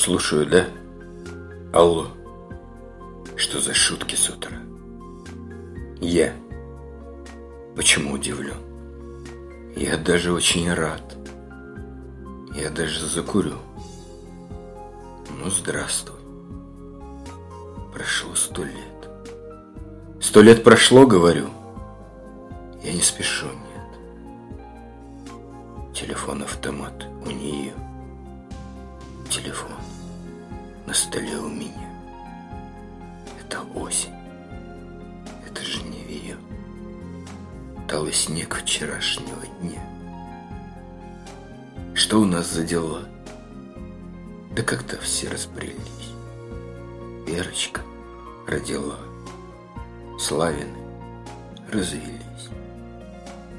Слушаю, да? Алло. Что за шутки с утра? Я. Почему удивлен? Я даже очень рад. Я даже закурю. Ну, здравствуй. Прошло сто лет. Сто лет прошло, говорю. Я не спешу, нет. Телефон-автомат у нее. Телефон на столе у меня. Это осень. Это же не ее. Талый снег вчерашнего дня. Что у нас за дела? Да как-то все разбрелись. Верочка родила. Славины развелись.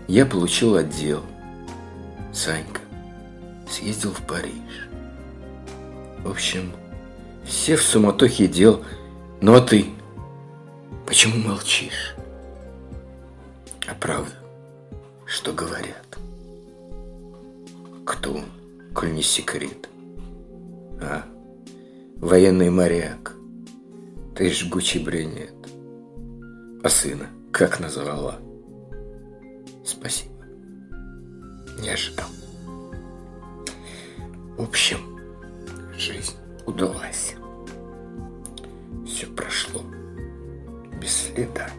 Я получил отдел. Санька съездил в Париж. В общем, все в суматохе дел. Ну а ты? Почему молчишь? А правда, что говорят? Кто, коль не секрет? А, военный моряк. Ты жгучий брюнет. А сына как назвала? Спасибо. Не ожидал. В общем, жизнь удалась. Все прошло без следа.